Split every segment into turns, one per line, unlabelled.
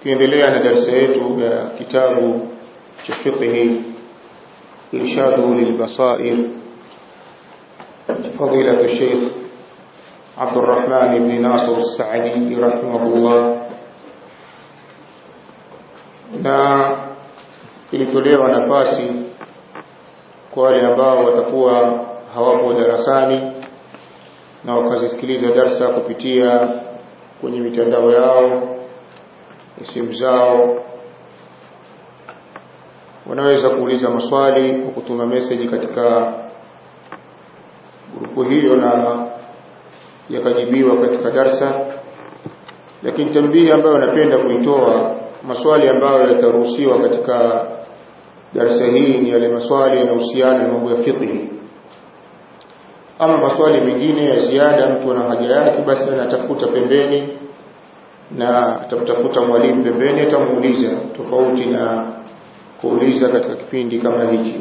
tukiendelea na darasa yetu ya kitabu cha fiqhi irshadu lilbasair فضيلة الشيخ عبد الرحمن بن ناصر السعدي رحمه الله na ilitolewa nafasi kwa wale ambao watakuwa hawapo darasani na wakazisikiliza darsa kupitia kwenye mitandao yao simu zao. Wanaweza kuuliza maswali kwa kutuma message katika grupu hiyo na yakajibiwa katika darsa. Lakini tambii ambayo napenda kuitoa maswali ambayo yataruhusiwa katika darsa hii ni yale maswali yanayohusiana na mambo ya fiqh. Ama maswali mengine ya ziada mtu ana haja yake basi anatafuta pembeni na atamtafuta mwalimu pembeni atamuuliza tofauti na kuuliza katika kipindi kama hiki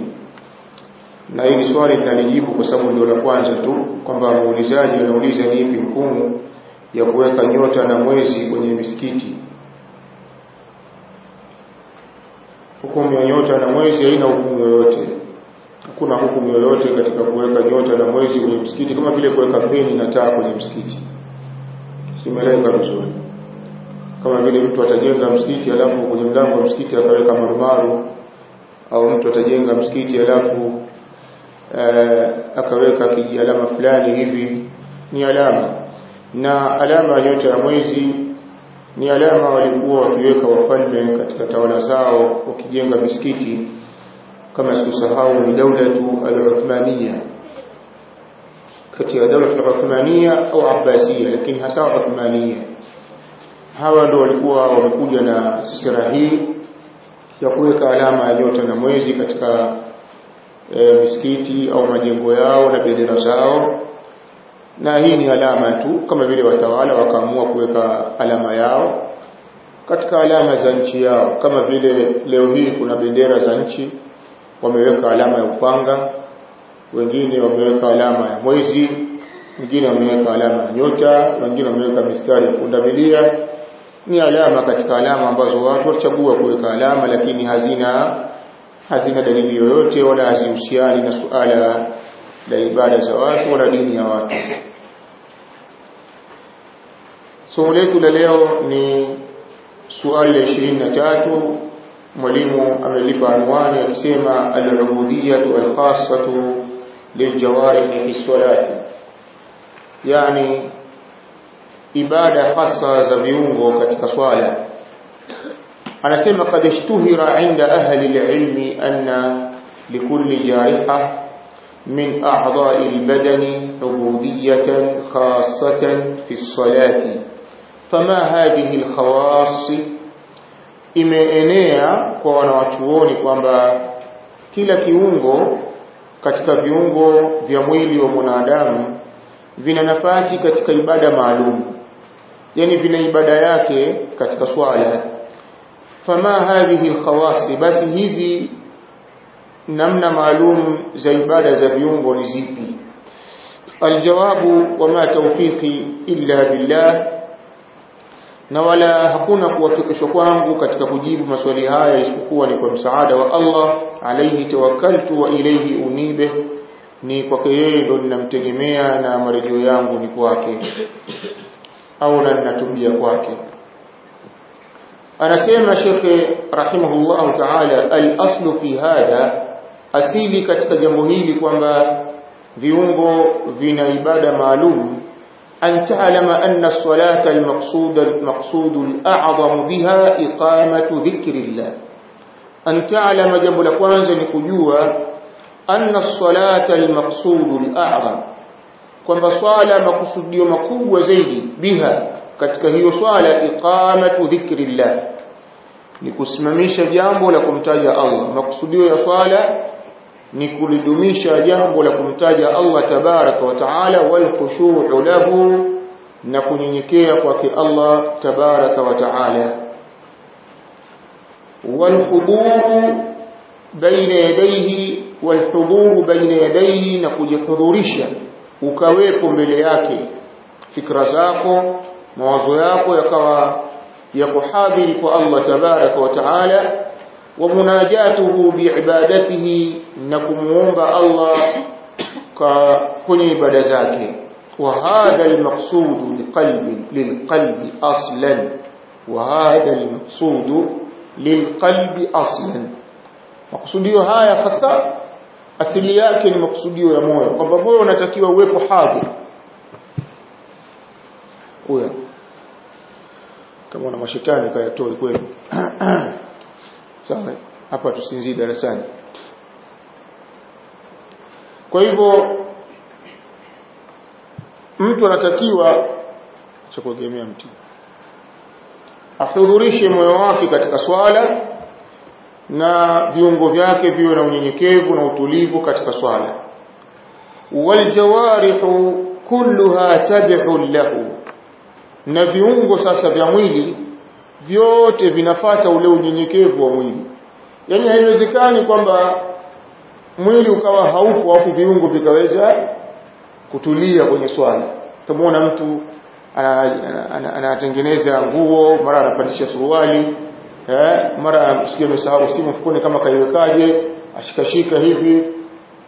na hili swali linalijibu kwa sababu ndio la kwanza tu kwamba muulizaji anauliza ni ipi hukumu ya kuweka nyota na mwezi kwenye misikiti. Hukumu ya nyota na mwezi haina hukumu yoyote. Hakuna hukumu yoyote katika kuweka nyota na mwezi kwenye msikiti kama vile kuweka peni na taa kwenye msikiti simeleka vizuri kama vile mtu atajenga msikiti alafu kwenye mlango wa msikiti akaweka marumaru au mtu atajenga msikiti alafu ee, akaweka kijialama fulani hivi ni alama. Na alama nyota ya mwezi ni alama walikuwa wakiweka wafalme katika tawala zao wakijenga misikiti. Kama sikusahau ni daulatu al-Uthmaniya kati ya daulatu al-Uthmaniya au Abbasiya lakini hasa Uthmaniya hawa ndio walikuwa wamekuja na sera hii ya kuweka alama ya nyota na mwezi katika e, misikiti au majengo yao na bendera zao. Na hii ni alama tu kama vile watawala wakaamua kuweka alama yao katika alama za nchi yao. Kama vile leo hii kuna bendera za nchi wameweka alama ya upanga wengine wameweka alama ya mwezi wengine wameweka alama ya nyota wengine wameweka mistari ya pundamilia ni alama katika alama ambazo watu wachagua kuweka alama lakini hazina hazina dalili yoyote wala hazihusiani na suala la ibada za watu wala dini ya watu. Somo letu la leo ni suali la ishirini na tatu. Mwalimu amelipa anwani akisema al-ubudiyatu al-khassatu fi salati yani ibada hasa za viungo katika swala. Anasema kad ishtuhira inda ahli alilmi anna likulli jariha min a'dha'i albadani ubudiyatan khassatan fi salati fama hadhihi alkhawas imeenea kwa wanawachuoni kwamba kila kiungo katika viungo vya mwili wa mwanadamu vina nafasi katika ibada maalum yani vile ibada yake katika swala. Fama hadhihi alkhawasi basi hizi namna maalum za ibada za viungo ni zipi? Aljawabu wama tawfiqi illa billah na wala hakuna kuwafikishwa kwangu katika kujibu maswali haya isipokuwa ni kwa msaada wa Allah alayhi tawakkaltu wa ilayhi unibe ni kwake yeye ndo ninamtegemea na marejeo yangu ni kwake au na ninatubia kwake anasema shekhe rahimahullah ta'ala al-aslu fi hadha asili katika jambo hili kwamba viungo vina ibada maalum أن تعلم أن الصلاة المقصود المقصود الأعظم بها إقامة ذكر الله أن تعلم جنب لكوانزا نكجوا أن الصلاة المقصود الأعظم kwamba swala makusudio makubwa zaidi biha katika hiyo swala iqamatu dhikrillah ni kusimamisha jambo la kumtaja Allah makusudio ya swala ni kulidumisha jambo la kumtaja Allah tabaraka wa taala wal khushu'u lahu na kunyenyekea kwake Allah tabaraka wa taala wal huduru baina yadayhi wal huduru baina yadayhi na kujihudhurisha ukawepo mbele yake fikra zako mawazo yako yakawa yako hadhiri kwa Allah tabaraka wa taala wa munajatuhu biibadatihi na kumuomba Allah kwa kwenye ibada zake wa hadha almaqsud liqalbi lilqalbi aslan wa hadha almaqsud lilqalbi aslan makusudio haya hasa asili yake ni makusudio ya moyo kwamba moyo unatakiwa uwepo hadhi. Huyo. Kama una mashetani kayatoe kweli sawa hapa tusinzii darasani. Kwa hivyo mtu anatakiwa cha kuegemea mti. Ahudhurishe moyo wake katika swala na viungo vyake viwe na unyenyekevu na utulivu katika swala. Waljawarihu kulluha tabi'un lahu. Na viungo sasa vya mwili vyote vinafata ule unyenyekevu wa mwili. Yani haiwezekani kwamba mwili ukawa haupo au viungo vikaweza kutulia kwenye swala. Utamuona mtu anatengeneza nguo mara anapandisha suruali eh mara anasikia amesahau simu mfukoni kama kaiwekaje ashikashika hivi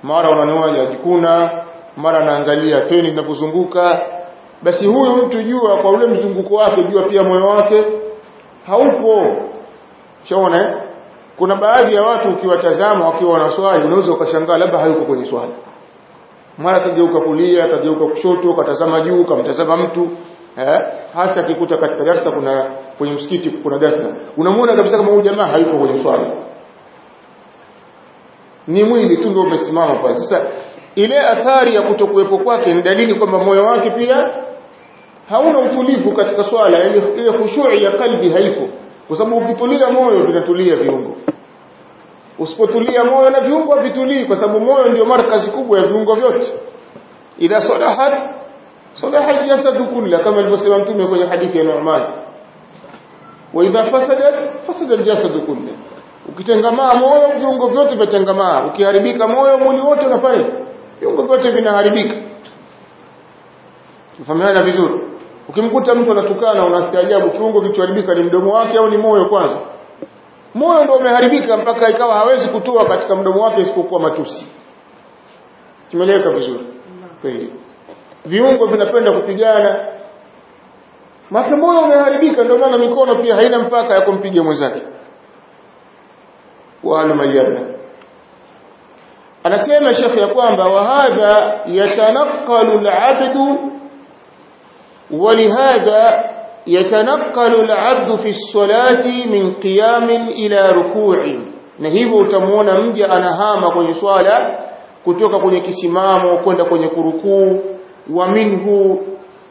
mara unanoa ajikuna mara anaangalia peni inapozunguka basi huyu mtu jua kwa ule mzunguko wake jua pia moyo wake haupo. Shaona eh? kuna baadhi ya watu ukiwatazama wakiwa wanaswali unaweza ukashangaa labda hayuko kwenye swali. Mara kageuka kulia kageuka kushoto katazama juu kamtazama mtu eh? Hasa akikuta katika darasa kuna kwenye msikiti kuna darasa. Unamwona kabisa kama huyu jamaa hayuko kwenye swala ni mwili tu ndio umesimama pale. Sasa ile athari ya kutokuwepo kwake ni dalili kwamba moyo wake pia hauna utulivu katika swala. Yani ile khushu'i ya kalbi haiko. Kwa sababu ukitulia moyo vinatulia viungo. Usipotulia moyo na viungo vitulii kwa sababu moyo ndio markazi kubwa ya viungo vyote. Idha salahat salaha jasadu kulla kama alivyosema mtume kwenye hadithi ya Nu'man wa idha fasadat fasada aljasadu kulla ukitengamaa moyo viungo vyote vyatengamaa ukiharibika moyo mwili wote unafanya. Viungo vyote vinaharibika. Tufahamiana vizuri. Ukimkuta mtu anatukana unastaajabu kiungo kilichoharibika ni mdomo wake au ni moyo kwanza? Moyo ndio umeharibika mpaka ikawa hawezi kutoa katika mdomo wake isipokuwa matusi. Kimeleka vizuri. Kweli. Viungo vinapenda kupigana maana moyo umeharibika ndio maana mikono pia haina mpaka ya kumpiga mwenzake wala mayabla anasema shekhi ya kwamba wa hadha yatanaqalu al-'abdu ولهذا يتنقل العبد في الصلاة من قيام إلى ركوع na hivyo utamuona mja anahama kwenye swala kutoka kwenye kisimamo kwenda kwenye kurukuu wa minhu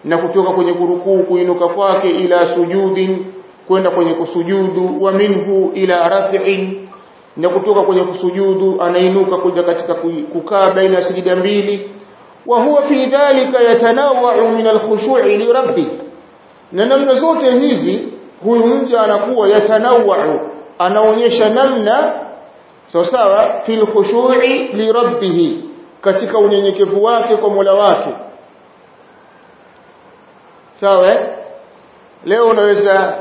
na kutoka kwenye kurukuu kuinuka kwake ila sujudin kwenda kwenye kusujudu wa minhu ila raf'in na kutoka kwenye kusujudu anainuka kuja katika kukaa baina ya sujuda mbili. Wa huwa fi dhalika yatanawau min alkhushu'i li rabbi na namna zote hizi huyu mja anakuwa yatanawau anaonyesha namna sawa sawa fil khushu'i li rabbihi katika unyenyekevu wake kwa Mola wake sawa leo unaweza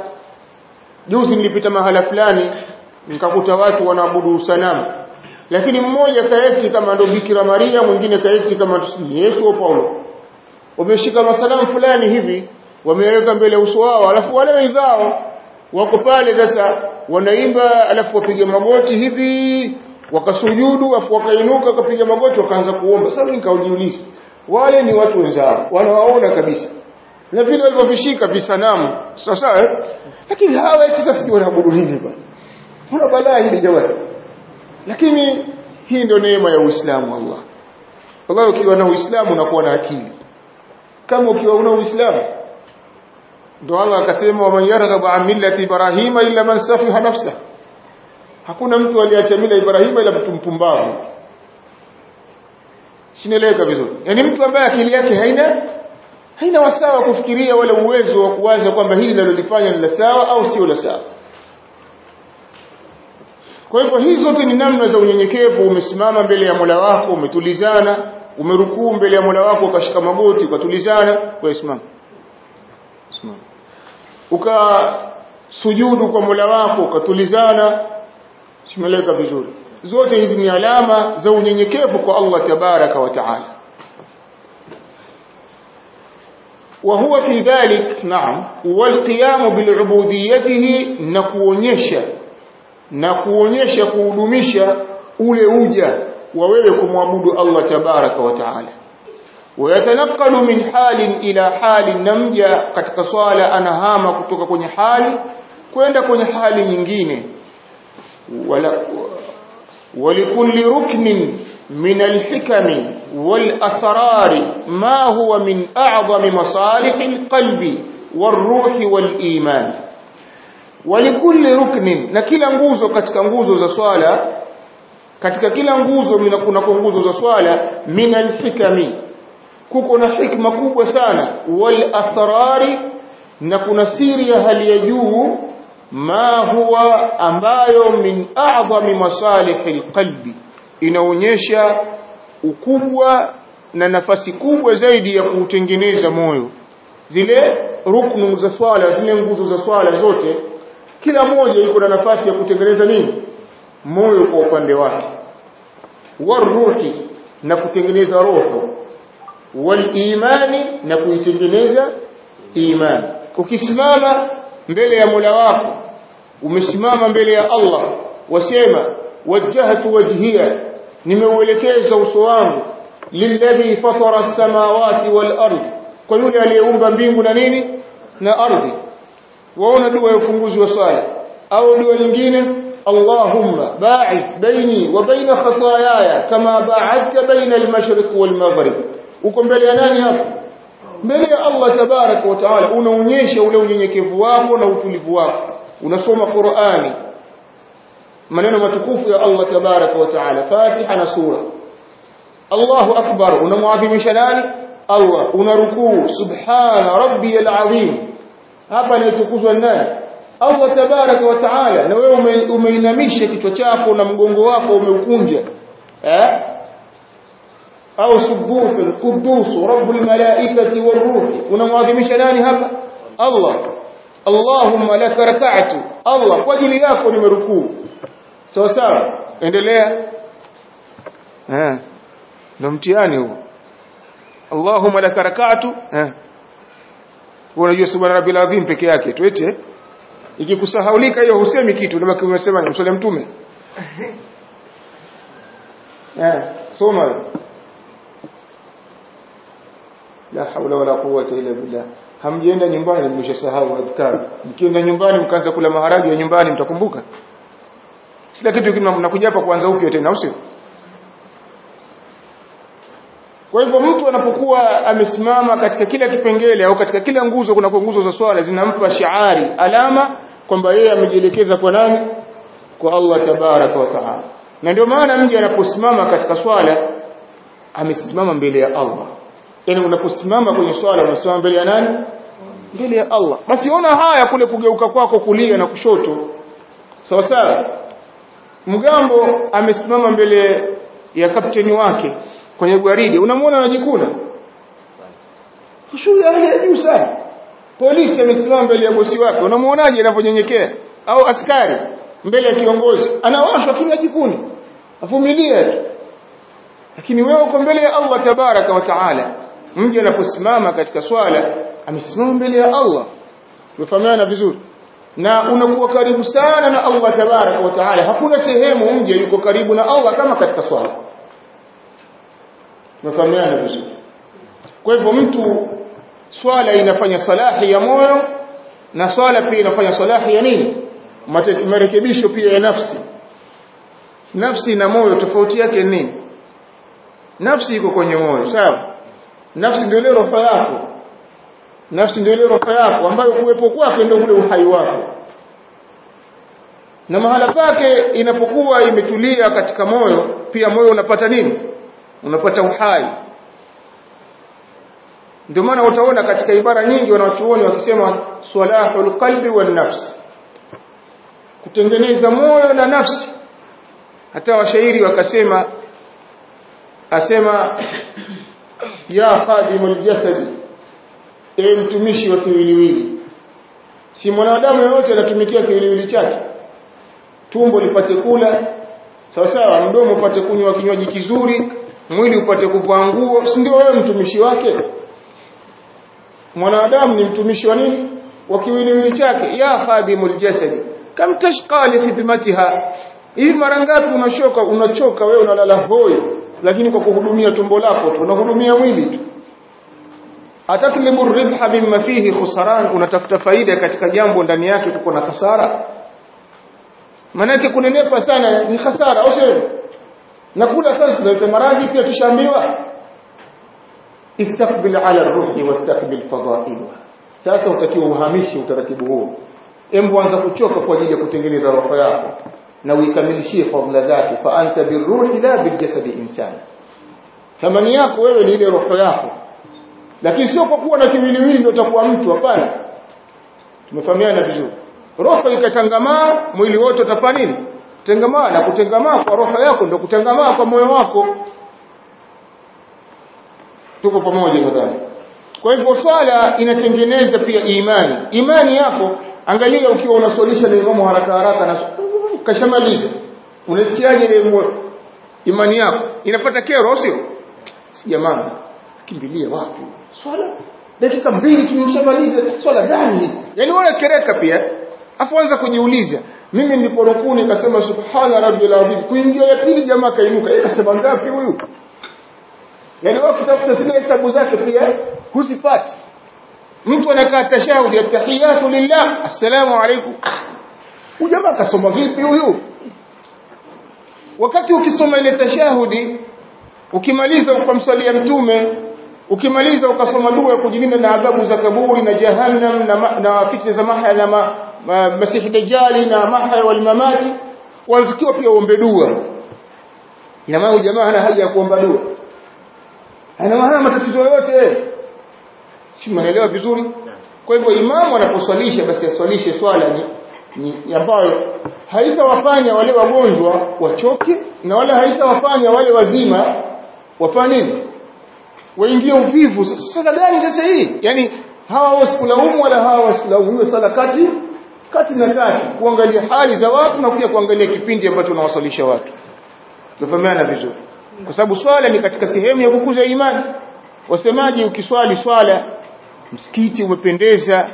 juzi nilipita mahala fulani nikakuta watu wanaabudu sanamu. Lakini mmoja kaeti kama ndo Bikira Maria mwingine kaeti kama Yesu au Paulo. Wameshika masalamu fulani hivi wameweka mbele uso wao alafu wale wenzao wako pale sasa wanaimba alafu wapiga magoti hivi wakasujudu afu wakainuka wakapiga magoti wakaanza kuomba. Sasa nikaujiuliza wale ni watu wenzao wanawaona kabisa na vile walivyovishika visanamu. Sawa eh? lakini hawa eti sasa si wanaabudu nini bwana. Kuna balaa hili jamani? Lakini hii ndio neema ya Uislamu Allah. Allah ukiwa na Uislamu unakuwa na akili. Kama ukiwa una Uislamu ndio Allah akasema waman yarghabu an millati ibrahima illa man safiha nafsa. Hakuna mtu aliacha mila ibrahima ila mtu mpumbavu. Sinaeleweka vizuri yani mtu ambaye akili yake haina haina wasawa kufikiria wala uwezo wa kuwaza kwamba hili linalolifanya ni la sawa au sio la sawa. Kwa hivyo hizi zote ni namna za unyenyekevu. Umesimama mbele ya Mola wako umetulizana umerukuu mbele ya Mola wako ukashika magoti ukatulizana kwa ukasujudu kwa Mola wako ukatulizana. Simeleka vizuri. Zote hizi ni alama za unyenyekevu kwa Allah tabaraka wa taala وهو في ذلك نعم والقيام بالعبوديته نكuonyesha na kuonyesha kuhudumisha ule uja wa wewe kumwabudu Allah tabaraka wa taala wayatanakalu min halin ila halin namja katika swala anahama kutoka kwenye hali kwenda kwenye hali nyingine wala ولكل ركن من الحكم والأسرار ما هو من أعظم مصالح القلب والروح والإيمان. ولكل ركن لكل نغوزو كتك نغوزو ذا كتك كل نغوزو من أكون نغوزو ذا سوالة من الحكم كوكونا حكمة كوكسانة والأسرار نكون سيريا هل يجوه ما هو أمايو من أعظم مصالح القلب inaonyesha ukubwa na nafasi kubwa zaidi ya kuutengeneza moyo. Zile ruknu za swala zile nguzo za swala zote kila moja iko na nafasi ya kutengeneza nini? Moyo kwa upande wake. Waruhi na kutengeneza roho. Walimani na kuitengeneza imani. Ukisimama mbele ya Mola wako umesimama mbele ya Allah wasema wajjahtu wajhiya nimeuelekeza uso wangu lilladhi fatara as-samawati wal ardh kwa yule aliyeumba mbingu na nini na ardhi waona dua ya ufunguzi wa swala au dua nyingine Allahumma ba'id baini wa baina khataayaya kama ba'adta baina al-mashriq wal maghrib uko mbele ya nani hapo mbele ya Allah tabaraka wa taala unaonyesha ule unyenyekevu wako na utulivu wako unasoma Qur'ani maneno matukufu ya Allah tabaraka wa taala. Fatiha na sura. Allahu akbar. Unamwadhimisha nani? Allah. Unarukuu. Subhana rabbiyal azim. Hapa inatukuzwa nani? Allah tabaraka wa taala. Na wewe umeinamisha kichwa chako na mgongo wako umeukunja. Eh? Au subuhu qudus rabbul malaikati waruhi unamwadhimisha nani hapa? Allah. Allahumma laka rak'atu. Allah kwa ajili yako nimerukuu sawa sawa. Endelea. Eh ndo mtihani huo Allahumma lakarakatu eh unajua subhana rabbil azim peke yake tu eti? Ikikusahaulika hiyo husemi kitu ndio umesema msole mtume. Eh soma. La haula wala quwwata illa billah. Hamjienda nyumbani mmeshasahau adhkar mkienda nyumbani mkaanza kula maharage ya nyumbani mtakumbuka sila kitu mnakuja hapa kuanza upya tena usio kwa hivyo mtu anapokuwa amesimama katika kila kipengele au katika kila nguzo kuna nguzo za swala zinampa shiari alama kwamba yeye amejielekeza kwa nani? Kwa Allah tabaraka wa taala. Na ndio maana mji anaposimama katika swala amesimama mbele ya Allah. Yani unaposimama kwenye swala unasimama mbele ya nani? Mbele ya Allah. Basi ona haya kule kugeuka kwako kulia na kushoto. Sawa sawa mgambo amesimama mbele ya kapteni wake kwenye gwaride, unamwona anajikuna. Shule hali ya juu sana. Polisi amesimama mbele ya bosi wake. Unamwonaje anavyonyenyekea? Au askari mbele ya kiongozi? Anawashwa kimya jikuni. Avumilia tu. Lakini wewe uko mbele ya Allah tabaraka wa taala. Mje anaposimama katika swala amesimama mbele ya Allah. Tumefahamiana vizuri na unakuwa karibu sana na Allah tabarak wa taala. Hakuna sehemu mje yuko karibu na Allah kama katika swala. Tumefahamiana vizuri? Kwa hivyo mtu swala inafanya salahi ya moyo na swala pia inafanya salahi ya nini? Marekebisho pia ya nafsi. Nafsi na moyo tofauti yake nini? Nafsi iko kwenye moyo sawa? Nafsi ndio ile roho yako nafsi ndio ile roho yako ambayo kuwepo kwake ndio ule uhai wako. Na mahala pake inapokuwa imetulia katika moyo pia moyo unapata nini? Unapata uhai. Ndio maana utaona katika ibara nyingi wanachuoni wakisema salahul qalbi wan nafs. Kutengeneza moyo na nafsi. Hata washairi wakasema asema ya khadimul jasad e mtumishi wa kiwiliwili. Si mwanadamu yoyote anatumikia kiwiliwili chake. Tumbo lipate kula. Sawa sawa mdomo upate kunywa kinywaji kizuri. Mwili upate kuvaa nguo. Si ndio wewe mtumishi wake? Mwanadamu ni mtumishi wa nini? Wa kiwiliwili chake. Ya khadimul jasad kam tashqa li khidmatiha? Hii mara ngapi unashoka unachoka wewe unalala hoi? Lakini kwa kuhudumia tumbo lako tu unahudumia mwili tu atatlibu ribha mimma fihi khusran unatafuta faida katika jambo ndani yake kuko na hasara manake kunenepa sana ni hasara au sio? Na kula sana tunaleta maradhi pia tushaambiwa. Istaqbil ala ruhi wastaqbil fadailuha sasa utakiwa uhamishi utaratibu huo. Embo anza kuchoka kwa ajili ya kutengeneza roho yako na uikamilishie fadhila zake. Fa anta birruhi la biljasadi insani. Thamani yako wewe ni ile roho yako lakini sio kwa kuwa na kiwiliwili ndio utakuwa mtu hapana. Tumefahamiana vizuri. Roho ikatangamaa mwili wote utafanya nini? Tengamaa na kutengamaa kwa roho yako ndio kutengamaa kwa moyo wako. Tuko pamoja nadhani. Kwa hivyo swala inatengeneza pia imani. Imani yako angalia ukiwa unaswalisha na imamu haraka haraka na kashamaliza. Unasikiaje ile imani yako? Inapata kero sio? Si jamaa kimbilie wapi swala. Dakika mbili tumshamalize swala gani? Yani wewe kereka pia afu anza kujiuliza mimi niliporukuu nikasema subhana rabbil azim. Kuingia ya pili jamaa kainuka yeye kasema ngapi huyu? Yani wewe kutafuta zile hesabu zake pia husipati mtu anakaa tashahudi ya tahiyatu lillah. Assalamu alaykum. Ujamaa jamaa kasoma vipi huyu? Wakati ukisoma ile tashahudi ukimaliza ukamswalia mtume ukimaliza ukasoma dua ya kujilinda na adhabu za kaburi na jahannam na, na fitna za mahya na ma, ma, dajali na mahya wal mamati wanatakiwa pia uombe dua. Ina maana jamaa hana haja ya kuomba dua. Ana maana matatizo yote. Si mnaelewa vizuri? Kwa hivyo imamu anaposwalisha basi aswalishe swala ni, ni ambayo haitawafanya wale wagonjwa wachoke na wala haitawafanya wale wazima wafanye nini waingie uvivu. Sala gani sasa hii? Yani hawa wasikulaumu wala hawa wasikulaumu sala kati kati na kati. Kuangalia hali za watu na kuja kuangalia kipindi ambacho unawasalisha watu. Tufahamiana vizuri? Kwa sababu swala ni katika sehemu ya kukuza imani. Wasemaji ukiswali swala msikiti umependeza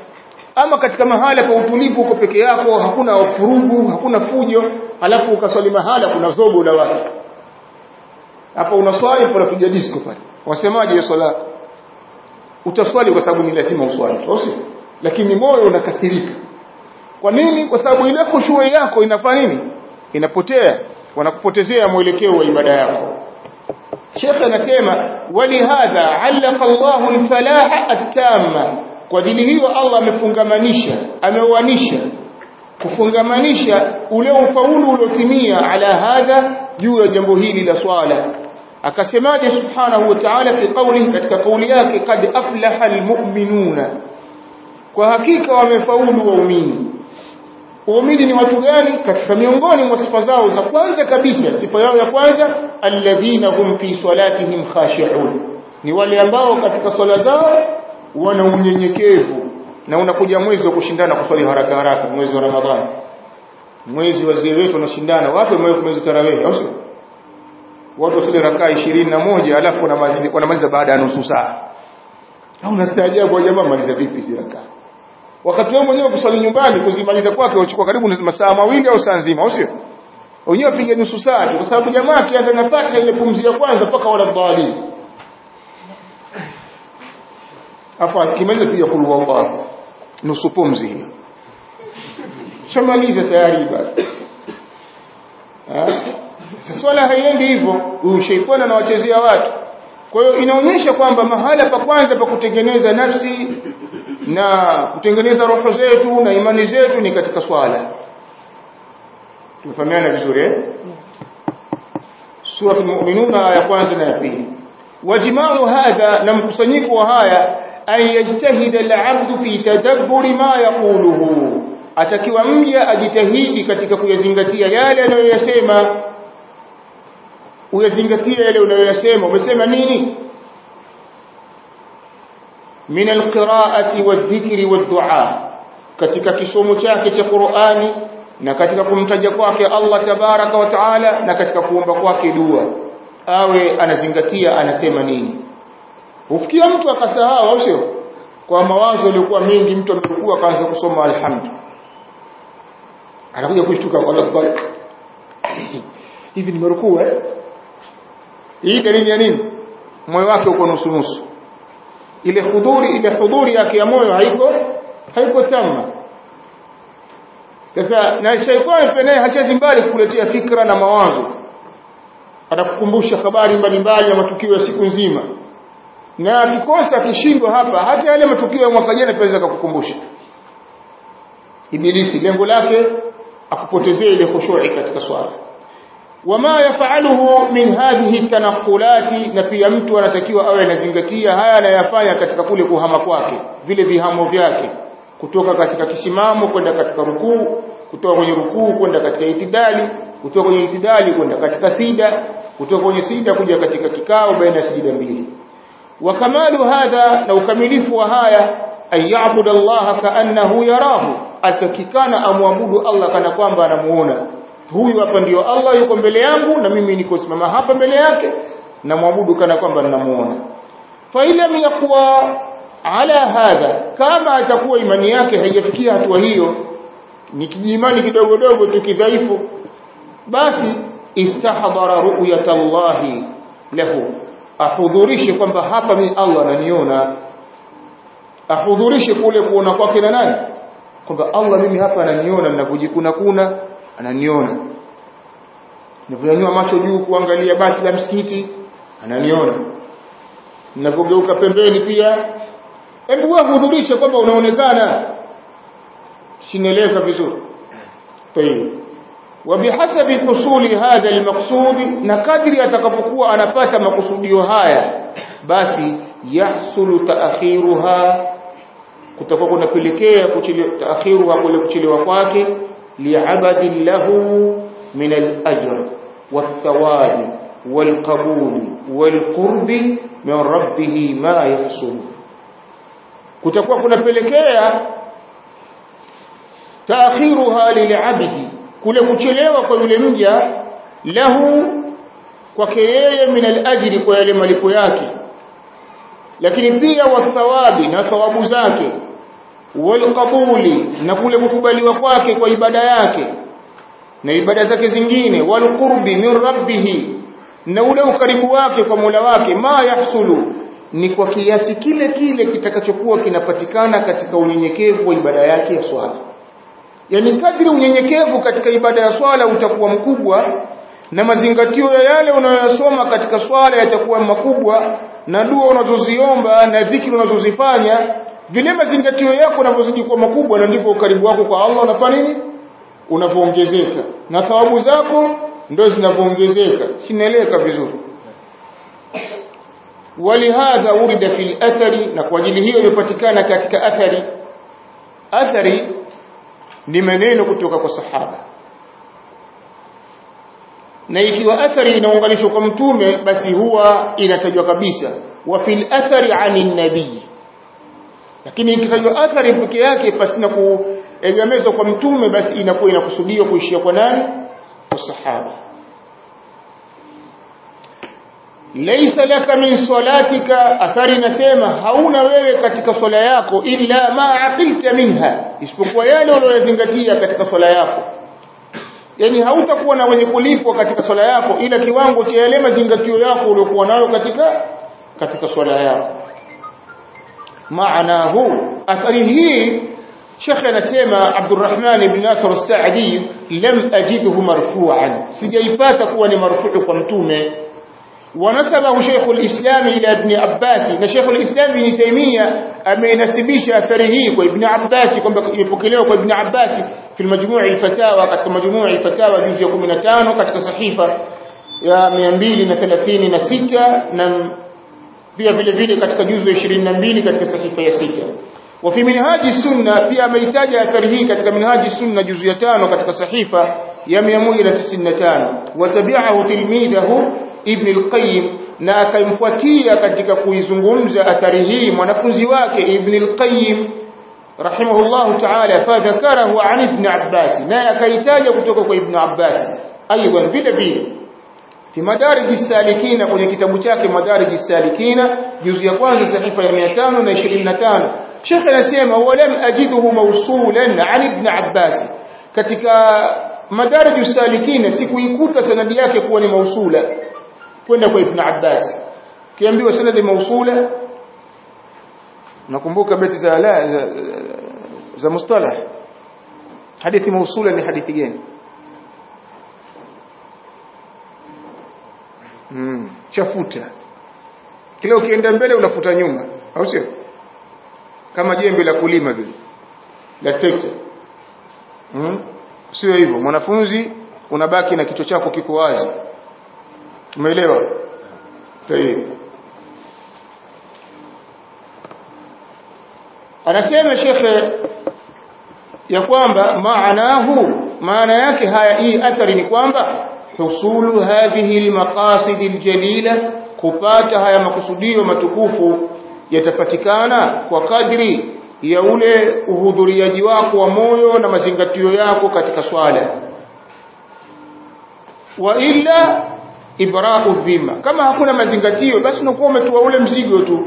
ama katika mahala pa utulivu uko peke yako hakuna furugu hakuna fujo alafu ukaswali mahala kuna zogo la watu. Hapa unaswali pale disco pale wasemaje swala? Utaswali kwa sababu ni lazima uswali sio lakini moyo unakasirika. Kwa nini? Kwa sababu ile khushuu yako inafanya nini? Inapotea. Wanakupotezea mwelekeo wa ibada yako. Sheikh anasema walihadha allaqa Allahu al-falaha at-tamma. Kwa dini hiyo Allah amefungamanisha ameuanisha. Kufungamanisha ule ufaulu uliotimia ala hadha juu ya jambo hili la swala akasemaje subhanahu wa ta'ala fi qawlihi katika kauli yake kad aflaha almu'minuna. Kwa hakika wamefaulu waumini. Waumini ni watu gani? Katika miongoni mwa sifa zao za kwanza kabisa sifa yao ya kwanza alladhina hum fi salatihim khashi'un. Ni wale ambao katika swala zao wana unyenyekevu na unakuja mwezi wa kushindana kuswali haraka haraka mwezi wa ramadhani. Mwezi wazee wetu wanashindana wapi mwezi tarawih au sio watu wasile rakaa ishirini na moja alafu wanamaliza baada ya nusu saa. Au unastaajabu wa jamaa maliza vipi hizi rakaa? Wakati wao mwenyewe kuswali nyumbani kuzimaliza kwake wachukua karibu masaa mawili au saa nzima au sio? Wenyewe piga nusu saa kwa sababu jamaa akianza na fatiha ile pumzi ya kwanza mpaka wala dhali afa kimaliza pia kulu wallah nusu pumzi hiyo. Shamaliza tayari basi swala haiendi hivyo huyu sheitani anawachezea watu. Kwa hiyo inaonyesha kwamba mahala pa kwanza pa kutengeneza nafsi na kutengeneza roho zetu na imani zetu ni katika swala. Tumefahamiana vizuri eh? Sura al-mu'minun aya kwanza na ya pili. Wajma'u hadha na mkusanyiko wa haya an al-'abdu fi tadabburi ma yaquluhu. Atakiwa mja ajitahidi katika kuyazingatia yale anayoyasema uyazingatie yale unayoyasema. Umesema nini? Min alqira'ati wadhikri waddua katika kisomo chake cha Qur'ani na katika kumtaja kwake Allah tabaraka wa taala na katika kuomba kwake dua. Awe anazingatia anasema nini. Ufikia mtu akasahau au sio? Kwa mawazo yaliokuwa mengi mtu amekuwa akaanza kusoma alhamdu. Anakuja kushtuka kwa Allah hivi nimerukua eh hii dalili ya nini? Moyo wake uko nusu nusu. Ile hudhuri ile hudhuri yake ya moyo haiko haiko tama sasa na shaitani pia naye hachezi mbali kukuletea fikra na mawazo. Atakukumbusha habari mbalimbali na matukio ya siku nzima. Na akikosa akishindwa hapa hata yale matukio ya mwaka jana pia kukukumbusha ibilisi lengo lake akupotezee ile khushu'i katika swala wama yafaluhu min hadhihi tanakulati na pia mtu anatakiwa awe anazingatia haya anayafanya katika kule kuhama kwake vile vihamo vyake kutoka katika kisimamo kwenda katika rukuu kutoka kwenye rukuu kwenda katika itidali kutoka kwenye itidali kwenda katika sida kutoka kwenye sida kuja katika kikao baina ya sijida mbili. Wa kamalu hadha na ukamilifu wa haya ayabudallaha kaannahu yarahu atakikana amwabudu Allah kana kwamba anamuona huyu hapa ndio Allah yuko mbele yangu na mimi niko simama hapa mbele yake na muabudu kana kwamba ninamuona. Fa ila yakuwa ala hadha kama atakuwa imani yake haijafikia hatua hiyo ni kijimani kidogo dogo tu kidhaifu basi istahdara ru'yat Allah lahu. Ahudhurishe kwamba hapa mimi Allah ananiona. Ahudhurishe kule kuona kwake na nani? Kwamba Allah mimi hapa ananiona ninapojikuna kuna ananiona ninaponyanyua macho juu kuangalia bati la msikiti ananiona ninapogeuka pembeni pia hebu wewe hudhurisha kwamba unaonekana sinaeleka vizuri tayeb وبحسب حصول هذا المقصود na kadri atakapokuwa anapata makusudio haya basi yahsulu taakhiruha kutakuwa kunapelekea taakhiruha kule kuchelewa kwake li'abadi lahu min al-ajr wath-thawabi wal-qabuli wal-qurbi min rabbih ma yahsul kutakuwa kunapelekea taakhiruha lil'abdi kule kuchelewa kwa yule mja lahu kwake yeye min al-ajri kwa yale malipo yake. Lakini pia wathawabi na thawabu zake walqabuli na kule kukubaliwa kwake kwa ibada yake na ibada zake zingine. Walqurbi min rabbih na ule ukaribu wake kwa Mola wake. Ma yahsulu ni kwa kiasi kile kile kitakachokuwa kinapatikana katika unyenyekevu wa ibada yake ya swala. Yani kadri unyenyekevu katika ibada ya swala utakuwa mkubwa na mazingatio ya yale unayoyasoma katika swala yatakuwa makubwa na dua unazoziomba na dhikri unazozifanya vile mazingatio yako yanapozidi kuwa makubwa na ndivyo ukaribu wako kwa Allah unafanya nini? Unapoongezeka. Na thawabu zako ndio zinapoongezeka. Sinaeleweka vizuri. Walihadha urida fil athari na kwa ajili hiyo imepatikana katika athari. Athari ni maneno kutoka kwa sahaba. Na ikiwa athari inaunganishwa kwa mtume basi huwa inatajwa kabisa. Wa fil athari anin nabii lakini ikitajwa athari peke yake pasina kuegemezwa kwa mtume basi inakuwa inakusudiwa kuishia kwa nani? Kwa sahaba. Laysa laka min salatika athari nasema hauna wewe katika swala yako illa ma aqilta minha isipokuwa yale uliyozingatia katika swala yako. Yani hautakuwa na wenye kulipwa katika swala yako ila kiwango cha yale mazingatio yako uliokuwa nayo katika katika swala yako معناه أثري هي شيخنا anasema Abdurrahman ibn Nasr al-Sa'di lam ajidhu marfu'an sijaipata kuwa ni marfu'u kwa mtume wanasabahu Sheikh al-Islam ila Ibn Abbas na Sheikh al-Islam Ibn Taymiyyah ameinasibisha athari hii kwa Ibn Abbas kwamba ilipokelewa kwa Ibn Abbas fi al-Majmu' al-Fatawa katika Majmu' al-Fatawa juzu ya 15 katika sahifa ya 236 na pia vile vile katika juzu ya 22 katika sahifa ya sita wa fi minhaji sunna pia ameitaja athari hii katika minhaji sunna juzu ya tano katika sahifa ya 195 wa tabi'ahu tilmidahu ibn al-qayyim na akamfuatia katika kuizungumza athari hii mwanafunzi wake ibn al-qayyim rahimahullah ta'ala fadhakarahu an ibn abbas na akaitaja kutoka kwa ibn abbas aidan vile vile fi madarij salikina kwenye kitabu chake madarij salikina juzu ya kwanza sahifa ya 525 Sheikh anasema walam ajiduhu mawsulan an ibn Abbas. Katika madarij salikina sikuikuta sanadi yake kuwa ni mausula. Kwenda kwa ibn Abbas. Kiambiwa sanadi mausula. Nakumbuka beti za la za, za mustalah. Hadithi mausula ni hadithi gani mm, chafuta. Kila ukienda mbele unafuta nyuma au sio? Kama jembe la kulima vile la trekta. Mm? sio hivyo. Mwanafunzi unabaki na kichwa chako kiko wazi. Umeelewa? Anasema shekhe ya kwamba maanahu maana yake haya hii athari ni kwamba husulu hadhihi almaqasid aljalila kupata haya makusudio matukufu yatapatikana kwa kadri ya ule uhudhuriaji wako wa moyo na mazingatio yako katika swala. Wa illa ibra'u dhima kama hakuna mazingatio basi unakuwa umetoa ule mzigo tu.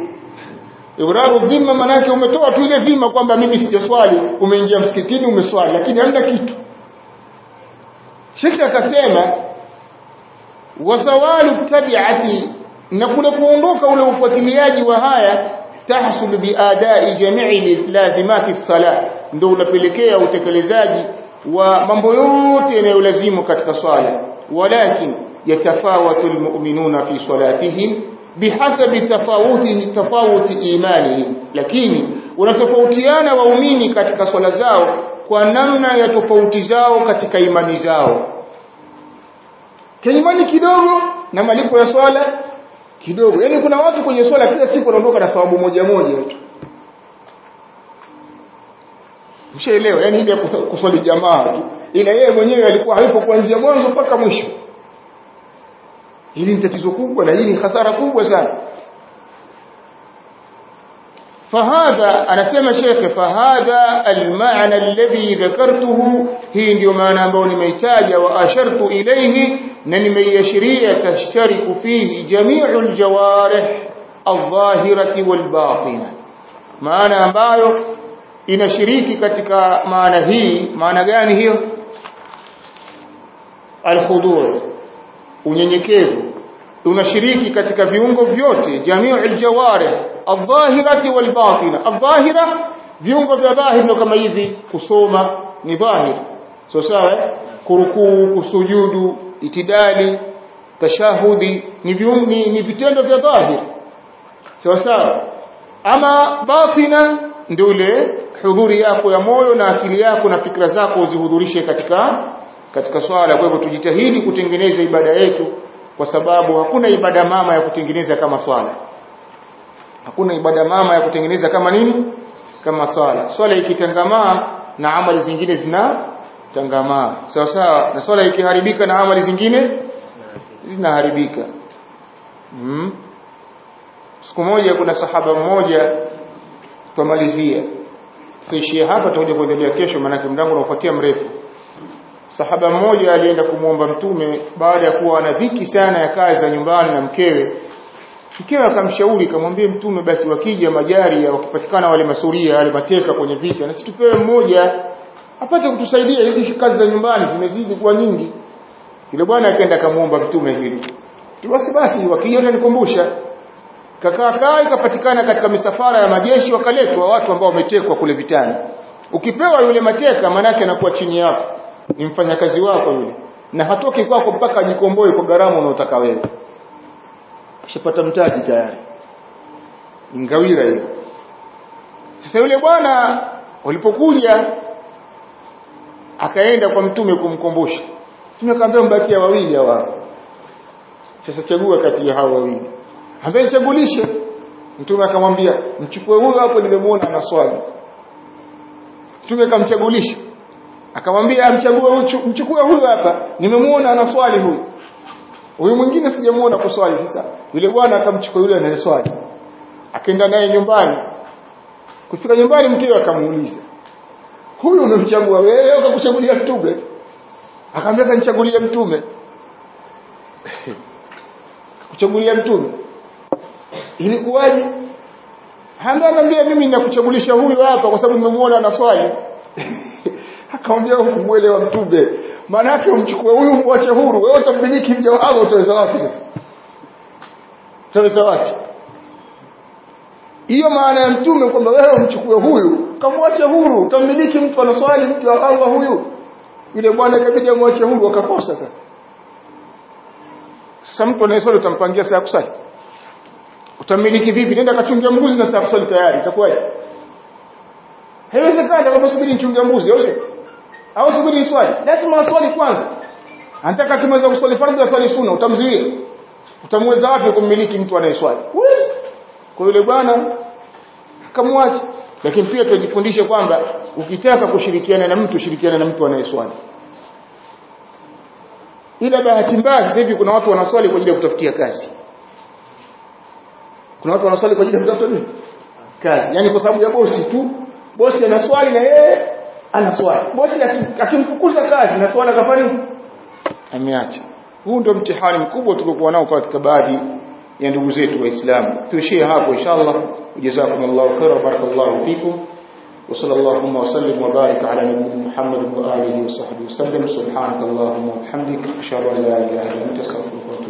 Ibra'u maana manake umetoa tu ile dhima kwamba mimi sijaswali umeingia msikitini umeswali lakini hamna kitu. Sheikh akasema wasawalu tabi'ati na kule kuondoka ule ufuatiliaji wa haya tahsul biadai jami'i lazimati salat ndio unapelekea utekelezaji wa mambo yote yanayolazimu katika swala. Walakin yatafawatu almu'minuna fi salatihim bihasabi tafawuti tafawuti imanihim lakini unatofautiana waumini katika swala zao kwa namna ya tofauti zao katika imani zao imani kidogo na malipo ya swala kidogo yani kuna watu kwenye swala kila siku wanaondoka na thawabu moja moja tu mshaelewa yani ile kuswali jamaa tu ila yeye mwenyewe alikuwa hayupo kuanzia mwanzo mpaka mwisho hili ni tatizo kubwa na hili ni hasara kubwa sana فهذا anasema shekhe fahadha almaana alladhi dhakartuhu hii ndio maana ambayo nimeitaja wa ashartu ilayhi na nimeiashiria tashtariku fihi jami'u aljawarih aldhahirati walbatina. Maana ambayo inashiriki katika maana hii maana gani hiyo? Alkhudur unyenyekevu. Unashiriki katika viungo vyote jami'u aljawarih aldhahirati walbatina. Aldhahira viungo vya dhahir ndio kama hivi kusoma ni dhahir. So sawa kurukuu kusujudu itidali tashahudi ni, viumbi ni, vitendo vya dhahir. Sawa sawa. Ama batina ndio ile hudhuri yako ya moyo na akili yako na fikra zako uzihudhurishe katika katika swala. Kwa hivyo tujitahidi kutengeneza ibada yetu kwa sababu hakuna ibada mama ya kutengeneza kama swala. Hakuna ibada mama ya kutengeneza kama nini? Kama swala. Swala ikitangamaa na amali zingine zina tangamaa sawa sawa na swala ikiharibika na amali zingine zinaharibika. Mm. siku moja kuna sahaba mmoja tumalizia tuishie hapa tutakuja kuendelea kesho maanake mdango unafuatia mrefu. Sahaba mmoja alienda kumwomba mtume baada ya kuwa ana dhiki sana ya kazi za nyumbani na mkewe. Mkewe akamshauri kamwambie mtume basi wakija majari wakipatikana wale masuria wale mateka kwenye vita na situpewe mmoja apate kutusaidia hizi kazi za nyumbani zimezidi kuwa nyingi. Yule bwana akaenda akamwomba mtume hili. Basi basi wakija nikumbusha. Kakaa kaa ikapatikana katika misafara ya majeshi wakaletwa watu ambao wametekwa kule vitani. Ukipewa yule mateka manake anakuwa chini yako. Ni mfanyakazi wako yule. Na hatoki kwako mpaka ajikomboe kwa gharama unaotaka wewe. Ushapata mtaji tayari. Ngawira hiyo. Sasa yule bwana walipokuja akaenda kwa mtume kumkumbusha. Mtume akamwambia mbakia wawili hawa. Sasa chagua kati ya hao wawili. Ambaye chagulishe mtume akamwambia mchukue huyo hapo nimemuona ana swali. Mtume akamchagulisha. Akamwambia amchague mchukue huyo hapa nimemuona ana swali huyu. Huyu mwingine sijamuona kuswali sasa. Yule bwana akamchukua yule anayeswali akaenda naye nyumbani. Kufika nyumbani mkewe akamuuliza huyu unamchagua wewe ukakuchagulia kakuchagulia mtume. Akaambia kanichagulia mtume. Kuchagulia mtume. Ilikuwaje? Anambia mimi ninakuchagulisha huyu hapa kwa sababu nimemuona anaswali akamwambia hukumuelewa mtume. Maana yake umchukue huyu mwache huru. Wewe utambiliki mja wako utaweza wapi sasa. Utaweza wapi hiyo maana ya mtume kwamba wewe umchukue huyu kamwache huru kamiliki mtu anaswali mtu wa Allah huyu. Yule bwana ikabidi amwache huru akakosa sasa. Sasa mtu anayeswali utampangia saa kusali utamiliki vipi? Nenda kachungia mbuzi na saa kusali tayari itakuwaje? Haiwezekani kama subiri nichungia mbuzi au au subiri swali lazima swali kwanza. Anataka kimweza kuswali fardhi swali sunna utamzuia. Utamweza wapi kumiliki mtu anayeswali? Huwezi kwa yule bwana akamwacha. Lakini pia tujifundishe kwamba ukitaka kushirikiana na mtu shirikiana na mtu anayeswali. Ila bahati mbaya sasa hivi kuna watu wanaswali kwa ajili ya kutafutia kazi. Kuna watu wanaswali kwa ajili ya kutafuta nini? Kazi. Yani kwa sababu ya bosi tu. Bosi anaswali na yeye anaswali. Bosi akimfukuza kazi na swala kafanya ameacha. Huu ndio mtihani mkubwa tuliokuwa nao katika baadhi ya ndugu zetu waislamu tuishie hapo inshallah jazakumullahu khaira barakallahu fikum وصلى اللهم وسلم وبارك على نبينا محمد وآله وصحبه وسلم. سبحانك اللهم وبحمدك. أشهد أن لا إله إلا أنت أستغفرك وأتوب